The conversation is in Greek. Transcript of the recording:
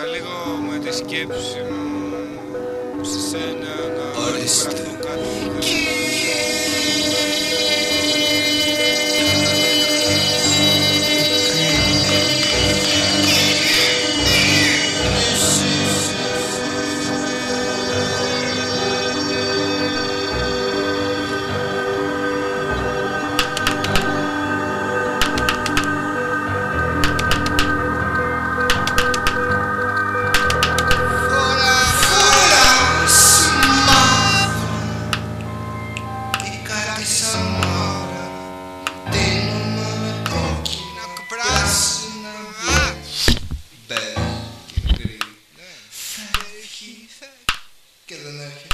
καταλήγω με τη σκέψη μου σε σένα να Ορίστε. γραφτώ κάτι που δεν She said. Que es de.